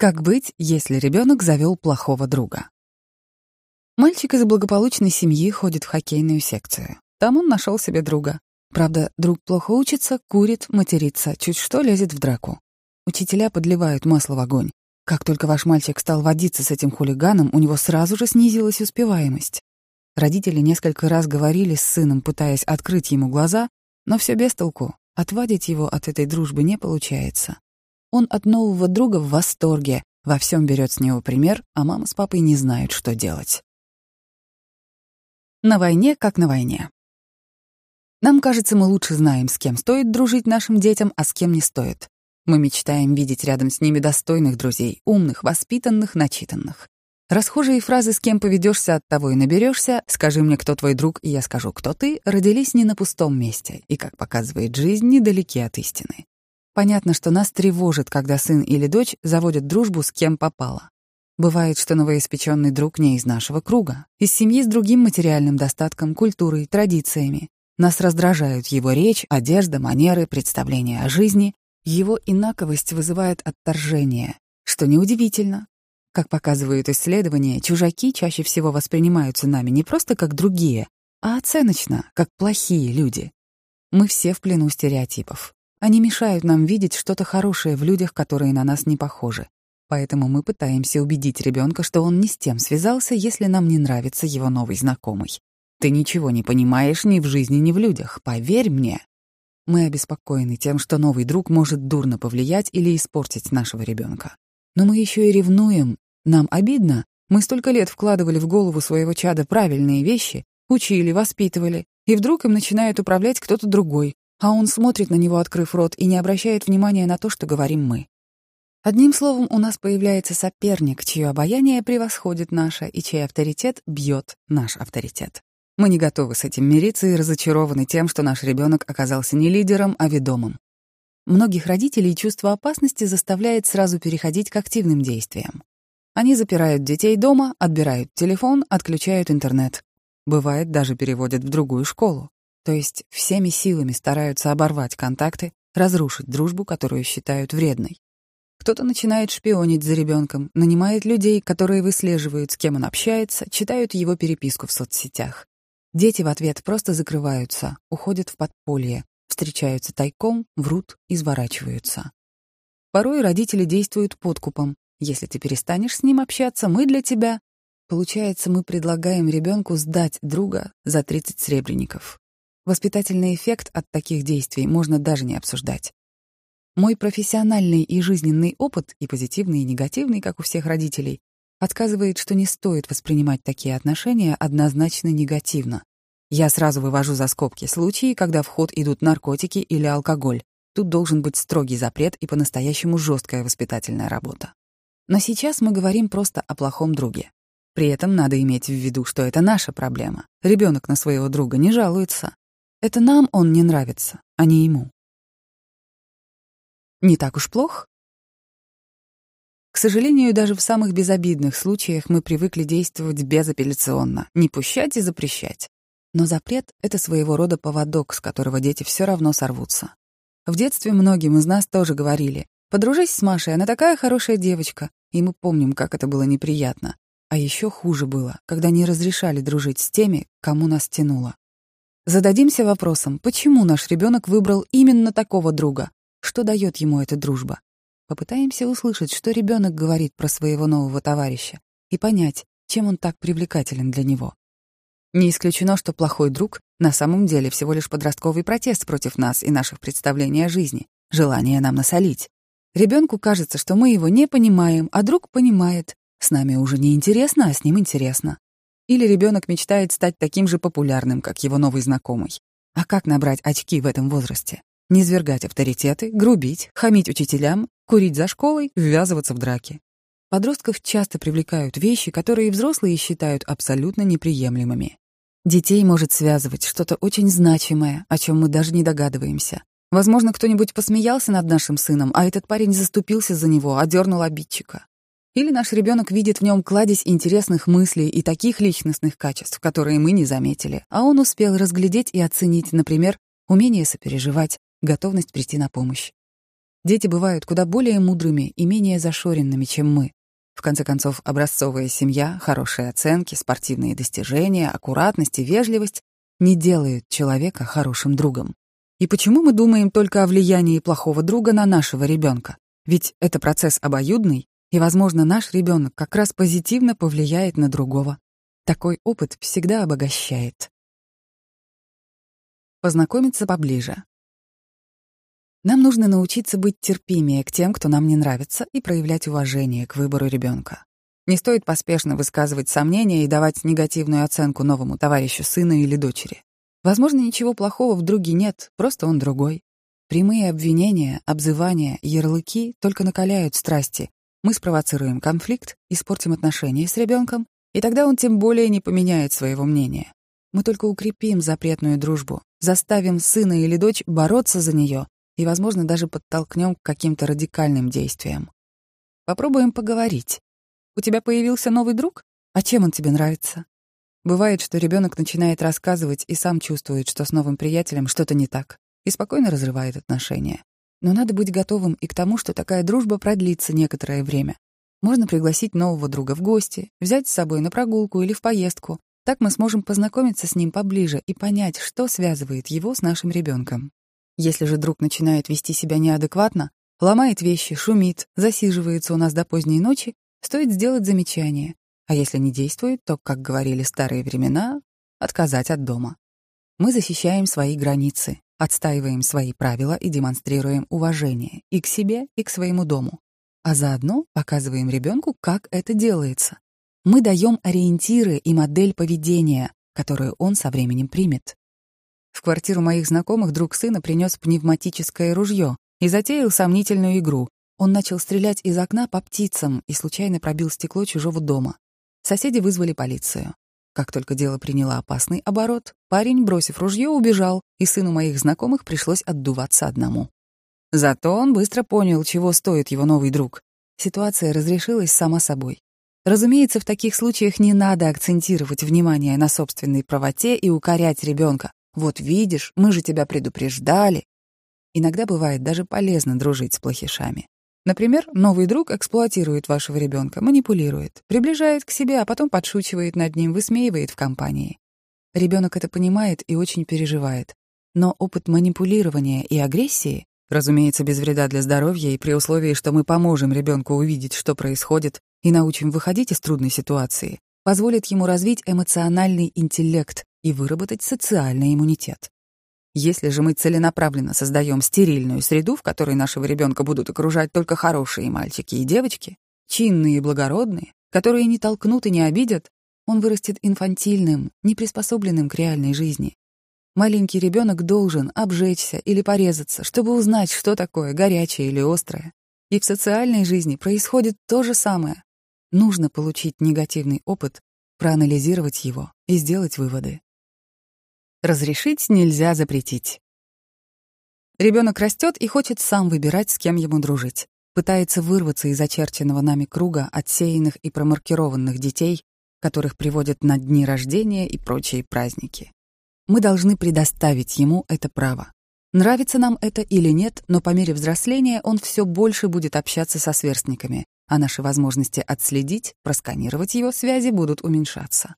Как быть, если ребенок завел плохого друга? Мальчик из благополучной семьи ходит в хоккейную секцию. Там он нашел себе друга. Правда, друг плохо учится, курит, матерится, чуть что лезет в драку. Учителя подливают масло в огонь. Как только ваш мальчик стал водиться с этим хулиганом, у него сразу же снизилась успеваемость. Родители несколько раз говорили с сыном, пытаясь открыть ему глаза, но все без толку. Отвадить его от этой дружбы не получается. Он от нового друга в восторге, во всем берет с него пример, а мама с папой не знают, что делать. На войне как на войне. Нам кажется, мы лучше знаем, с кем стоит дружить нашим детям, а с кем не стоит. Мы мечтаем видеть рядом с ними достойных друзей, умных, воспитанных, начитанных. Расхожие фразы «с кем поведешься, от того и наберешься», «скажи мне, кто твой друг, и я скажу, кто ты» родились не на пустом месте и, как показывает жизнь, недалеки от истины. Понятно, что нас тревожит, когда сын или дочь заводят дружбу с кем попало. Бывает, что новоиспеченный друг не из нашего круга, из семьи с другим материальным достатком, культурой, традициями. Нас раздражают его речь, одежда, манеры, представления о жизни. Его инаковость вызывает отторжение, что неудивительно. Как показывают исследования, чужаки чаще всего воспринимаются нами не просто как другие, а оценочно, как плохие люди. Мы все в плену стереотипов. Они мешают нам видеть что-то хорошее в людях, которые на нас не похожи. Поэтому мы пытаемся убедить ребенка, что он не с тем связался, если нам не нравится его новый знакомый. Ты ничего не понимаешь ни в жизни, ни в людях, поверь мне. Мы обеспокоены тем, что новый друг может дурно повлиять или испортить нашего ребенка. Но мы еще и ревнуем. Нам обидно. Мы столько лет вкладывали в голову своего чада правильные вещи, учили, воспитывали, и вдруг им начинает управлять кто-то другой, а он смотрит на него, открыв рот, и не обращает внимания на то, что говорим мы. Одним словом, у нас появляется соперник, чье обаяние превосходит наше и чей авторитет бьет наш авторитет. Мы не готовы с этим мириться и разочарованы тем, что наш ребенок оказался не лидером, а ведомым. Многих родителей чувство опасности заставляет сразу переходить к активным действиям. Они запирают детей дома, отбирают телефон, отключают интернет. Бывает, даже переводят в другую школу. То есть всеми силами стараются оборвать контакты, разрушить дружбу, которую считают вредной. Кто-то начинает шпионить за ребенком, нанимает людей, которые выслеживают, с кем он общается, читают его переписку в соцсетях. Дети в ответ просто закрываются, уходят в подполье, встречаются тайком, врут, изворачиваются. Порой родители действуют подкупом. Если ты перестанешь с ним общаться, мы для тебя... Получается, мы предлагаем ребенку сдать друга за 30 сребреников. Воспитательный эффект от таких действий можно даже не обсуждать. Мой профессиональный и жизненный опыт, и позитивный, и негативный, как у всех родителей, отказывает, что не стоит воспринимать такие отношения однозначно негативно. Я сразу вывожу за скобки случаи, когда в ход идут наркотики или алкоголь. Тут должен быть строгий запрет и по-настоящему жесткая воспитательная работа. Но сейчас мы говорим просто о плохом друге. При этом надо иметь в виду, что это наша проблема. Ребенок на своего друга не жалуется. Это нам он не нравится, а не ему. Не так уж плохо? К сожалению, даже в самых безобидных случаях мы привыкли действовать безапелляционно, не пущать и запрещать. Но запрет — это своего рода поводок, с которого дети все равно сорвутся. В детстве многим из нас тоже говорили «Подружись с Машей, она такая хорошая девочка», и мы помним, как это было неприятно. А еще хуже было, когда не разрешали дружить с теми, кому нас тянуло. Зададимся вопросом, почему наш ребенок выбрал именно такого друга? Что дает ему эта дружба? Попытаемся услышать, что ребенок говорит про своего нового товарища, и понять, чем он так привлекателен для него. Не исключено, что плохой друг на самом деле всего лишь подростковый протест против нас и наших представлений о жизни, желание нам насолить. Ребенку кажется, что мы его не понимаем, а друг понимает. С нами уже не интересно, а с ним интересно. Или ребенок мечтает стать таким же популярным, как его новый знакомый. А как набрать очки в этом возрасте? Не свергать авторитеты, грубить, хамить учителям, курить за школой, ввязываться в драки. Подростков часто привлекают вещи, которые взрослые считают абсолютно неприемлемыми. Детей может связывать что-то очень значимое, о чем мы даже не догадываемся. Возможно, кто-нибудь посмеялся над нашим сыном, а этот парень заступился за него, одернул обидчика. Или наш ребенок видит в нем кладезь интересных мыслей и таких личностных качеств, которые мы не заметили, а он успел разглядеть и оценить, например, умение сопереживать, готовность прийти на помощь. Дети бывают куда более мудрыми и менее зашоренными, чем мы. В конце концов, образцовая семья, хорошие оценки, спортивные достижения, аккуратность и вежливость не делают человека хорошим другом. И почему мы думаем только о влиянии плохого друга на нашего ребенка? Ведь это процесс обоюдный, и, возможно, наш ребенок как раз позитивно повлияет на другого. Такой опыт всегда обогащает. Познакомиться поближе. Нам нужно научиться быть терпимее к тем, кто нам не нравится, и проявлять уважение к выбору ребенка. Не стоит поспешно высказывать сомнения и давать негативную оценку новому товарищу сына или дочери. Возможно, ничего плохого в друге нет, просто он другой. Прямые обвинения, обзывания, ярлыки только накаляют страсти. Мы спровоцируем конфликт, испортим отношения с ребенком и тогда он тем более не поменяет своего мнения. Мы только укрепим запретную дружбу, заставим сына или дочь бороться за нее и, возможно, даже подтолкнем к каким-то радикальным действиям. Попробуем поговорить. У тебя появился новый друг? А чем он тебе нравится? Бывает, что ребенок начинает рассказывать и сам чувствует, что с новым приятелем что-то не так, и спокойно разрывает отношения. Но надо быть готовым и к тому, что такая дружба продлится некоторое время, можно пригласить нового друга в гости, взять с собой на прогулку или в поездку. Так мы сможем познакомиться с ним поближе и понять, что связывает его с нашим ребенком. Если же друг начинает вести себя неадекватно, ломает вещи, шумит, засиживается у нас до поздней ночи, стоит сделать замечание. А если не действует, то, как говорили старые времена, отказать от дома. Мы защищаем свои границы, отстаиваем свои правила и демонстрируем уважение и к себе, и к своему дому а заодно показываем ребенку, как это делается. Мы даем ориентиры и модель поведения, которую он со временем примет. В квартиру моих знакомых друг сына принес пневматическое ружье и затеял сомнительную игру. Он начал стрелять из окна по птицам и случайно пробил стекло чужого дома. Соседи вызвали полицию. Как только дело приняло опасный оборот, парень, бросив ружье, убежал, и сыну моих знакомых пришлось отдуваться одному. Зато он быстро понял, чего стоит его новый друг. Ситуация разрешилась сама собой. Разумеется, в таких случаях не надо акцентировать внимание на собственной правоте и укорять ребенка. Вот видишь, мы же тебя предупреждали. Иногда бывает даже полезно дружить с плохишами. Например, новый друг эксплуатирует вашего ребенка, манипулирует, приближает к себе, а потом подшучивает над ним, высмеивает в компании. Ребенок это понимает и очень переживает. Но опыт манипулирования и агрессии Разумеется, без вреда для здоровья и при условии, что мы поможем ребенку увидеть, что происходит, и научим выходить из трудной ситуации, позволит ему развить эмоциональный интеллект и выработать социальный иммунитет. Если же мы целенаправленно создаем стерильную среду, в которой нашего ребенка будут окружать только хорошие мальчики и девочки, чинные и благородные, которые не толкнут и не обидят, он вырастет инфантильным, неприспособленным к реальной жизни, Маленький ребенок должен обжечься или порезаться, чтобы узнать, что такое горячее или острое. И в социальной жизни происходит то же самое. Нужно получить негативный опыт, проанализировать его и сделать выводы. Разрешить нельзя запретить. Ребенок растет и хочет сам выбирать, с кем ему дружить. Пытается вырваться из очерченного нами круга отсеянных и промаркированных детей, которых приводят на дни рождения и прочие праздники. Мы должны предоставить ему это право. Нравится нам это или нет, но по мере взросления он все больше будет общаться со сверстниками, а наши возможности отследить, просканировать его связи будут уменьшаться.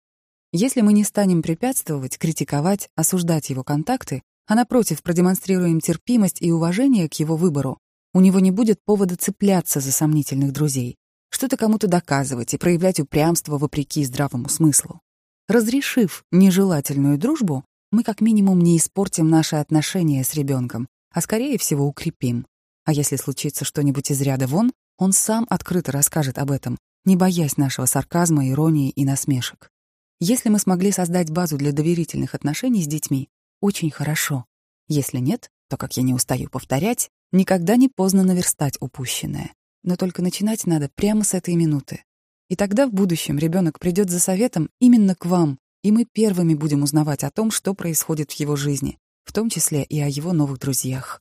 Если мы не станем препятствовать, критиковать, осуждать его контакты, а напротив продемонстрируем терпимость и уважение к его выбору, у него не будет повода цепляться за сомнительных друзей, что-то кому-то доказывать и проявлять упрямство вопреки здравому смыслу. Разрешив нежелательную дружбу, мы как минимум не испортим наши отношения с ребенком, а скорее всего укрепим. А если случится что-нибудь из ряда вон, он сам открыто расскажет об этом, не боясь нашего сарказма, иронии и насмешек. Если мы смогли создать базу для доверительных отношений с детьми, очень хорошо. Если нет, то, как я не устаю повторять, никогда не поздно наверстать упущенное. Но только начинать надо прямо с этой минуты. И тогда в будущем ребенок придет за советом именно к вам, и мы первыми будем узнавать о том, что происходит в его жизни, в том числе и о его новых друзьях.